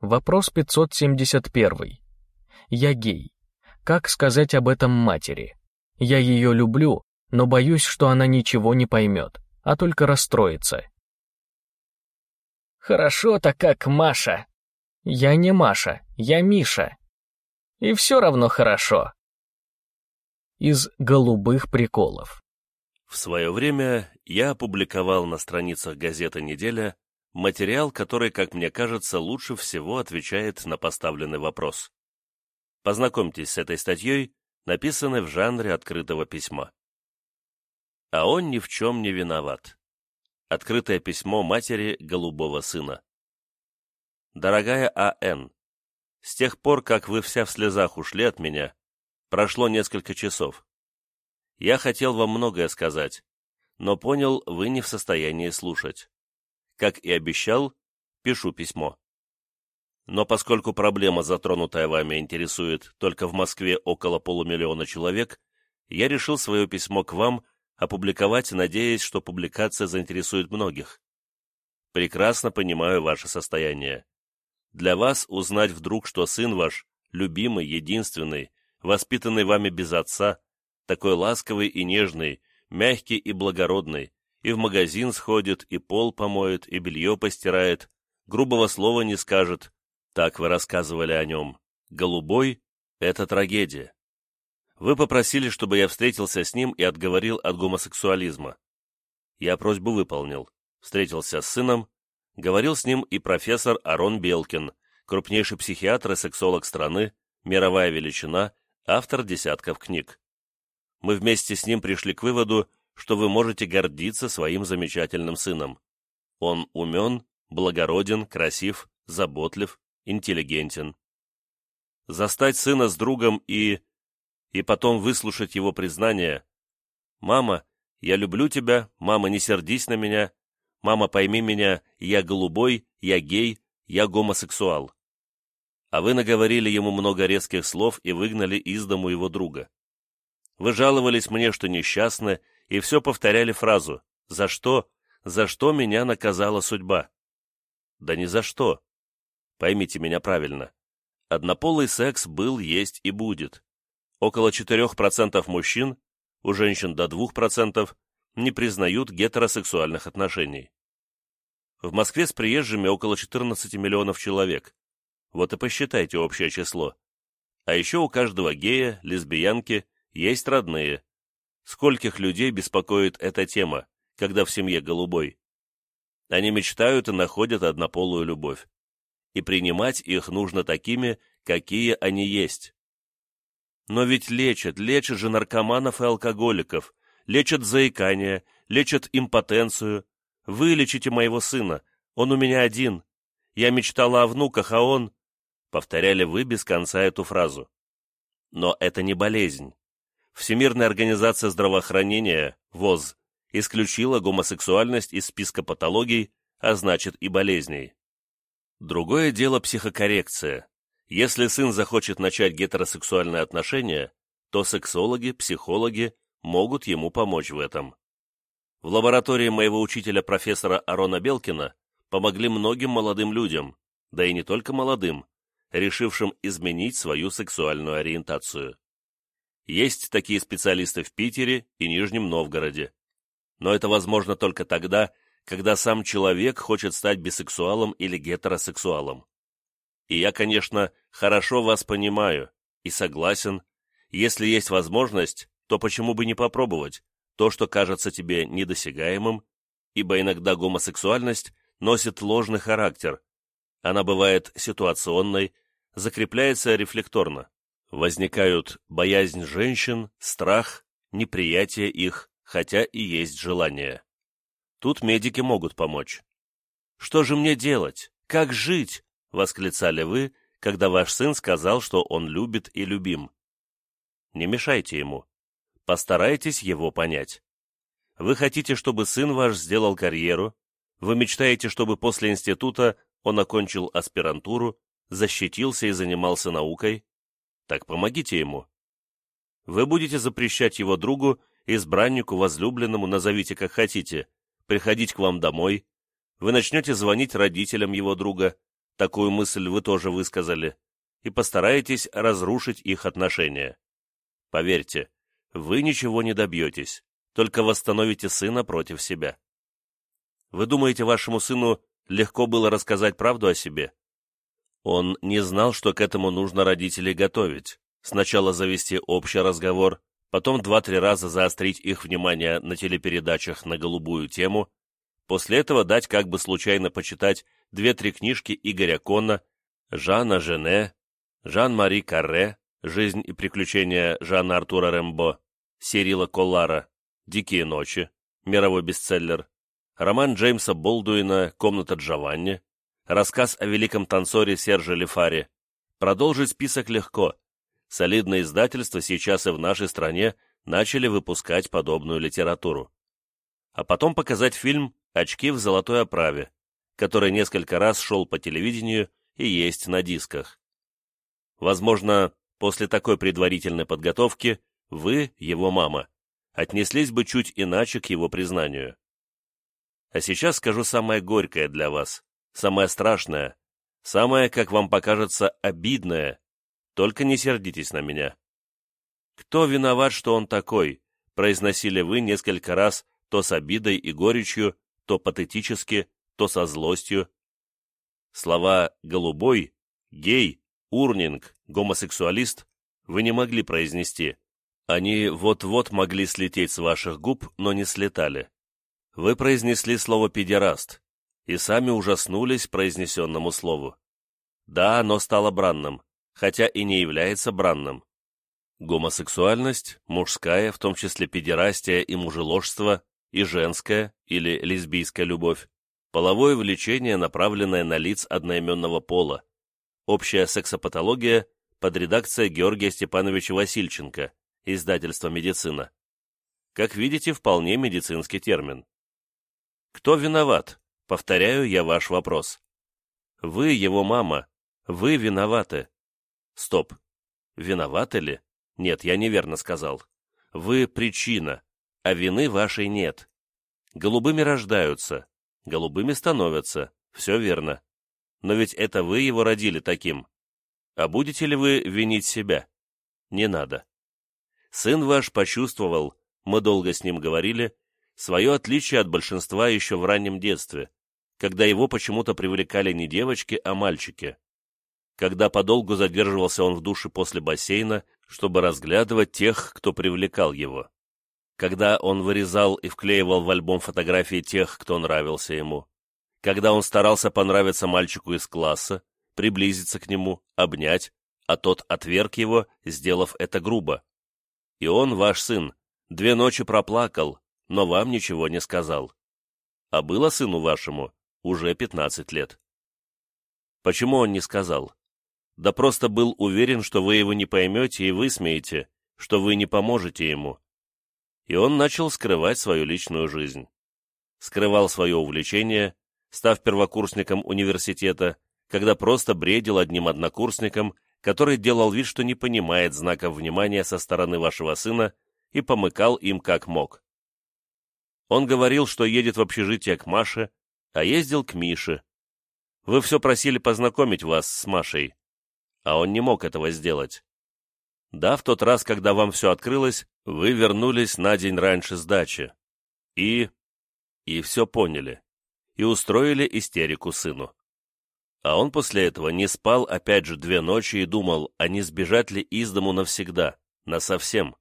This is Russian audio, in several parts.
Вопрос 571. Я гей. Как сказать об этом матери? Я ее люблю, но боюсь, что она ничего не поймет, а только расстроится. Хорошо-то как Маша. Я не Маша, я Миша. И все равно хорошо. Из голубых приколов. В свое время я опубликовал на страницах газеты «Неделя» материал, который, как мне кажется, лучше всего отвечает на поставленный вопрос. Познакомьтесь с этой статьей, написанной в жанре открытого письма. А он ни в чем не виноват. Открытое письмо матери голубого сына. Дорогая А.Н., с тех пор, как вы вся в слезах ушли от меня, прошло несколько часов. Я хотел вам многое сказать, но понял, вы не в состоянии слушать. Как и обещал, пишу письмо. Но поскольку проблема, затронутая вами, интересует только в Москве около полумиллиона человек, я решил свое письмо к вам опубликовать, надеясь, что публикация заинтересует многих. Прекрасно понимаю ваше состояние. Для вас узнать вдруг, что сын ваш, любимый, единственный, воспитанный вами без отца, такой ласковый и нежный, мягкий и благородный, и в магазин сходит, и пол помоет, и белье постирает, грубого слова не скажет, так вы рассказывали о нем. Голубой — это трагедия. Вы попросили, чтобы я встретился с ним и отговорил от гомосексуализма. Я просьбу выполнил, встретился с сыном, говорил с ним и профессор Арон Белкин, крупнейший психиатр и сексолог страны, мировая величина, автор десятков книг мы вместе с ним пришли к выводу, что вы можете гордиться своим замечательным сыном. Он умен, благороден, красив, заботлив, интеллигентен. Застать сына с другом и... и потом выслушать его признание. «Мама, я люблю тебя, мама, не сердись на меня, мама, пойми меня, я голубой, я гей, я гомосексуал». А вы наговорили ему много резких слов и выгнали из дому его друга. Вы жаловались мне, что несчастны, и все повторяли фразу «За что? За что меня наказала судьба?» Да ни за что. Поймите меня правильно. Однополый секс был, есть и будет. Около 4% мужчин, у женщин до 2%, не признают гетеросексуальных отношений. В Москве с приезжими около 14 миллионов человек. Вот и посчитайте общее число. А еще у каждого гея, лесбиянки есть родные. Скольких людей беспокоит эта тема, когда в семье голубой? Они мечтают и находят однополую любовь. И принимать их нужно такими, какие они есть. Но ведь лечат, лечат же наркоманов и алкоголиков, лечат заикание, лечат импотенцию. Вылечите моего сына, он у меня один. Я мечтала о внуках, а он... Повторяли вы без конца эту фразу. Но это не болезнь. Всемирная организация здравоохранения, ВОЗ, исключила гомосексуальность из списка патологий, а значит и болезней. Другое дело психокоррекция. Если сын захочет начать гетеросексуальные отношения, то сексологи, психологи могут ему помочь в этом. В лаборатории моего учителя профессора Арона Белкина помогли многим молодым людям, да и не только молодым, решившим изменить свою сексуальную ориентацию. Есть такие специалисты в Питере и Нижнем Новгороде. Но это возможно только тогда, когда сам человек хочет стать бисексуалом или гетеросексуалом. И я, конечно, хорошо вас понимаю и согласен. Если есть возможность, то почему бы не попробовать то, что кажется тебе недосягаемым, ибо иногда гомосексуальность носит ложный характер. Она бывает ситуационной, закрепляется рефлекторно возникают боязнь женщин, страх, неприятие их, хотя и есть желание. Тут медики могут помочь. «Что же мне делать? Как жить?» — восклицали вы, когда ваш сын сказал, что он любит и любим. Не мешайте ему. Постарайтесь его понять. Вы хотите, чтобы сын ваш сделал карьеру, вы мечтаете, чтобы после института он окончил аспирантуру, защитился и занимался наукой, так помогите ему. Вы будете запрещать его другу, избраннику, возлюбленному, назовите как хотите, приходить к вам домой, вы начнете звонить родителям его друга, такую мысль вы тоже высказали, и постараетесь разрушить их отношения. Поверьте, вы ничего не добьетесь, только восстановите сына против себя. Вы думаете, вашему сыну легко было рассказать правду о себе? Он не знал, что к этому нужно родителей готовить. Сначала завести общий разговор, потом два-три раза заострить их внимание на телепередачах на голубую тему, после этого дать как бы случайно почитать две-три книжки Игоря Конна, Жана Жене, Жан-Мари Карре, «Жизнь и приключения Жана Артура Рембо», Сирила Коллара, «Дикие ночи», мировой бестселлер, роман Джеймса Болдуина «Комната Джованни», рассказ о великом танцоре Серже Лефаре. Продолжить список легко. Солидные издательства сейчас и в нашей стране начали выпускать подобную литературу. А потом показать фильм «Очки в золотой оправе», который несколько раз шел по телевидению и есть на дисках. Возможно, после такой предварительной подготовки вы, его мама, отнеслись бы чуть иначе к его признанию. А сейчас скажу самое горькое для вас, самое страшное, самое, как вам покажется, обидное. Только не сердитесь на меня. Кто виноват, что он такой, произносили вы несколько раз то с обидой и горечью, то патетически, то со злостью. Слова «голубой», «гей», «урнинг», «гомосексуалист» вы не могли произнести. Они вот-вот могли слететь с ваших губ, но не слетали. Вы произнесли слово «педераст» и сами ужаснулись произнесенному слову. Да, оно стало бранным, хотя и не является бранным. Гомосексуальность, мужская, в том числе педерастия и мужеложство, и женская или лесбийская любовь, половое влечение, направленное на лиц одноименного пола, общая сексопатология под редакцией Георгия Степановича Васильченко, издательство «Медицина». Как видите, вполне медицинский термин. Кто виноват? Повторяю я ваш вопрос. Вы, его мама, вы виноваты. Стоп. Виноваты ли? Нет, я неверно сказал. Вы причина, а вины вашей нет. Голубыми рождаются, голубыми становятся, все верно. Но ведь это вы его родили таким. А будете ли вы винить себя? Не надо. Сын ваш почувствовал, мы долго с ним говорили, свое отличие от большинства еще в раннем детстве, когда его почему-то привлекали не девочки, а мальчики. Когда подолгу задерживался он в душе после бассейна, чтобы разглядывать тех, кто привлекал его. Когда он вырезал и вклеивал в альбом фотографии тех, кто нравился ему. Когда он старался понравиться мальчику из класса, приблизиться к нему, обнять, а тот отверг его, сделав это грубо. И он, ваш сын, две ночи проплакал, но вам ничего не сказал. А было сыну вашему уже пятнадцать лет. Почему он не сказал? Да просто был уверен, что вы его не поймете и высмеете, что вы не поможете ему. И он начал скрывать свою личную жизнь. Скрывал свое увлечение, став первокурсником университета, когда просто бредил одним однокурсником, который делал вид, что не понимает знаков внимания со стороны вашего сына и помыкал им как мог. Он говорил, что едет в общежитие к Маше, а ездил к Мише. Вы все просили познакомить вас с Машей, а он не мог этого сделать. Да, в тот раз, когда вам все открылось, вы вернулись на день раньше с дачи. И... и все поняли. И устроили истерику сыну. А он после этого не спал опять же две ночи и думал, а не сбежать ли из дому навсегда, насовсем.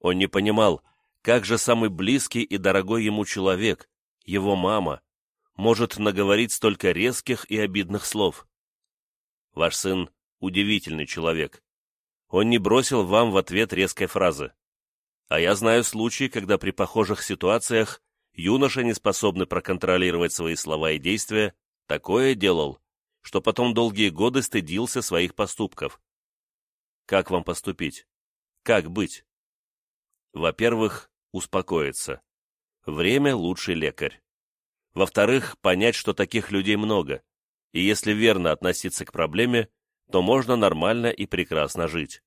Он не понимал, как же самый близкий и дорогой ему человек, его мама, может наговорить столько резких и обидных слов. Ваш сын — удивительный человек. Он не бросил вам в ответ резкой фразы. А я знаю случаи, когда при похожих ситуациях юноша, не способный проконтролировать свои слова и действия, такое делал, что потом долгие годы стыдился своих поступков. Как вам поступить? Как быть? Во-первых, успокоиться. Время – лучший лекарь. Во-вторых, понять, что таких людей много, и если верно относиться к проблеме, то можно нормально и прекрасно жить.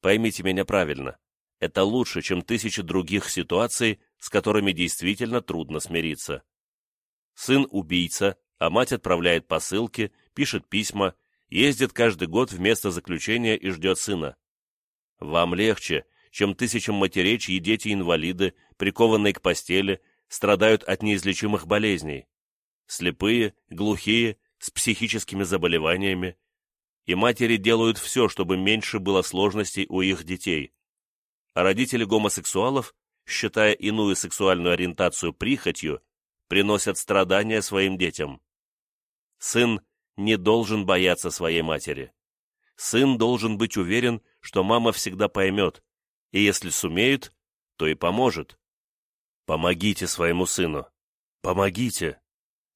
Поймите меня правильно, это лучше, чем тысячи других ситуаций, с которыми действительно трудно смириться. Сын убийца, а мать отправляет посылки, пишет письма, ездит каждый год в место заключения и ждет сына. Вам легче, чем тысячам матерей, чьи дети-инвалиды, прикованные к постели, страдают от неизлечимых болезней. Слепые, глухие, с психическими заболеваниями. И матери делают все, чтобы меньше было сложностей у их детей. А родители гомосексуалов, считая иную сексуальную ориентацию прихотью, приносят страдания своим детям. Сын не должен бояться своей матери. Сын должен быть уверен, что мама всегда поймет, и если сумеет, то и поможет. Помогите своему сыну. Помогите.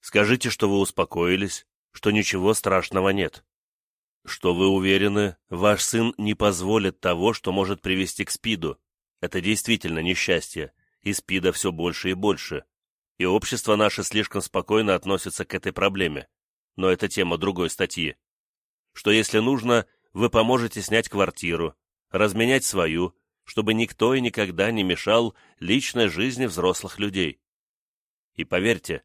Скажите, что вы успокоились, что ничего страшного нет. Что вы уверены, ваш сын не позволит того, что может привести к СПИДу. Это действительно несчастье, и СПИДа все больше и больше. И общество наше слишком спокойно относится к этой проблеме. Но это тема другой статьи. Что если нужно, вы поможете снять квартиру, разменять свою, чтобы никто и никогда не мешал личной жизни взрослых людей. И поверьте,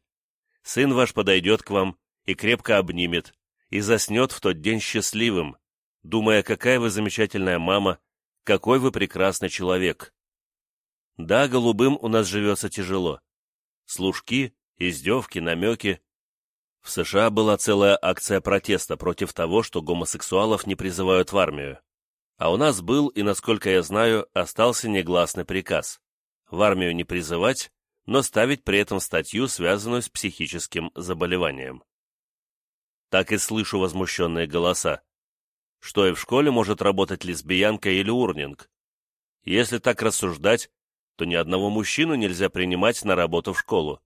сын ваш подойдет к вам и крепко обнимет, и заснет в тот день счастливым, думая, какая вы замечательная мама, какой вы прекрасный человек. Да, голубым у нас живется тяжело. Служки, издевки, намеки. В США была целая акция протеста против того, что гомосексуалов не призывают в армию. А у нас был, и, насколько я знаю, остался негласный приказ – в армию не призывать, но ставить при этом статью, связанную с психическим заболеванием. Так и слышу возмущенные голоса. Что и в школе может работать лесбиянка или урнинг? Если так рассуждать, то ни одного мужчину нельзя принимать на работу в школу.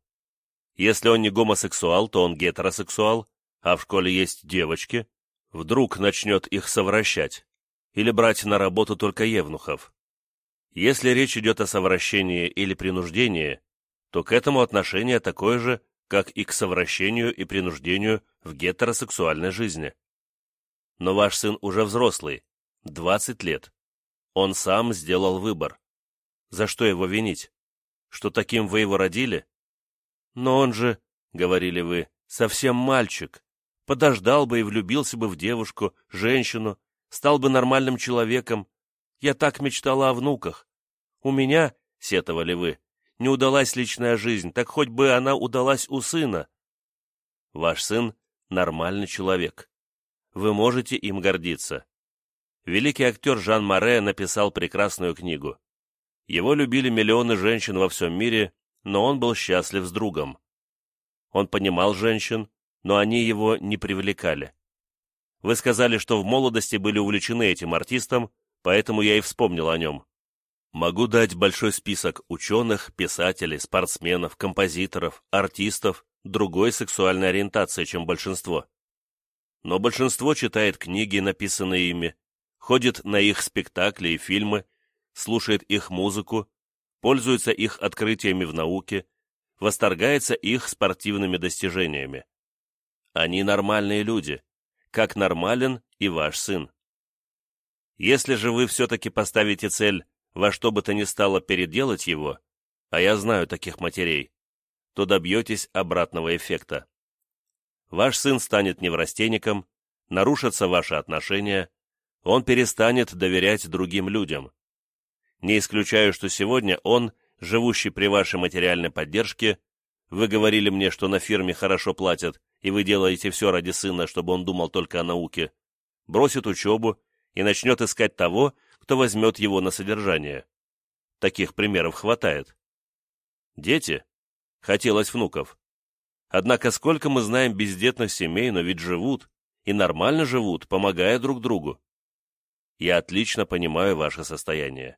Если он не гомосексуал, то он гетеросексуал, а в школе есть девочки, вдруг начнет их совращать или брать на работу только евнухов. Если речь идет о совращении или принуждении, то к этому отношение такое же, как и к совращению и принуждению в гетеросексуальной жизни. Но ваш сын уже взрослый, 20 лет. Он сам сделал выбор. За что его винить? Что таким вы его родили? Но он же, — говорили вы, — совсем мальчик. Подождал бы и влюбился бы в девушку, женщину, стал бы нормальным человеком. Я так мечтала о внуках. У меня, — сетовали вы, — не удалась личная жизнь, так хоть бы она удалась у сына. Ваш сын — нормальный человек. Вы можете им гордиться. Великий актер Жан Море написал прекрасную книгу. Его любили миллионы женщин во всем мире, но он был счастлив с другом. Он понимал женщин, но они его не привлекали. Вы сказали, что в молодости были увлечены этим артистом, поэтому я и вспомнил о нем. Могу дать большой список ученых, писателей, спортсменов, композиторов, артистов другой сексуальной ориентации, чем большинство. Но большинство читает книги, написанные ими, ходит на их спектакли и фильмы, слушает их музыку, пользуется их открытиями в науке, восторгается их спортивными достижениями. Они нормальные люди, как нормален и ваш сын. Если же вы все-таки поставите цель во что бы то ни стало переделать его, а я знаю таких матерей, то добьетесь обратного эффекта. Ваш сын станет неврастенником, нарушатся ваши отношения, он перестанет доверять другим людям. Не исключаю, что сегодня он, живущий при вашей материальной поддержке, вы говорили мне, что на фирме хорошо платят, и вы делаете все ради сына, чтобы он думал только о науке, бросит учебу и начнет искать того, кто возьмет его на содержание. Таких примеров хватает. Дети? Хотелось внуков. Однако сколько мы знаем бездетных семей, но ведь живут, и нормально живут, помогая друг другу. Я отлично понимаю ваше состояние.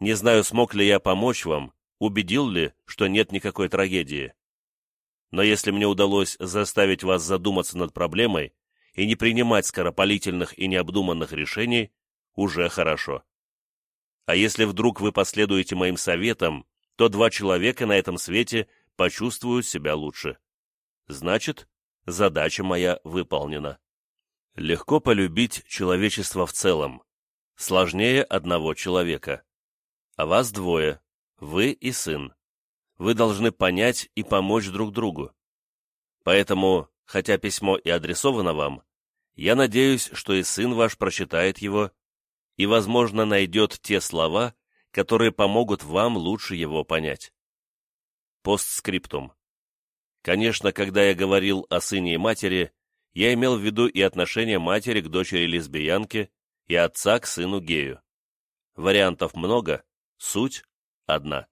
Не знаю, смог ли я помочь вам, убедил ли, что нет никакой трагедии. Но если мне удалось заставить вас задуматься над проблемой и не принимать скоропалительных и необдуманных решений, уже хорошо. А если вдруг вы последуете моим советам, то два человека на этом свете почувствуют себя лучше. Значит, задача моя выполнена. Легко полюбить человечество в целом. Сложнее одного человека. А вас двое, вы и сын вы должны понять и помочь друг другу. Поэтому хотя письмо и адресовано вам, я надеюсь, что и сын ваш прочитает его и, возможно, найдет те слова, которые помогут вам лучше его понять. Постскриптум. Конечно, когда я говорил о сыне и матери, я имел в виду и отношение матери к дочери-лесбиянке, и отца к сыну-гею. Вариантов много, суть одна.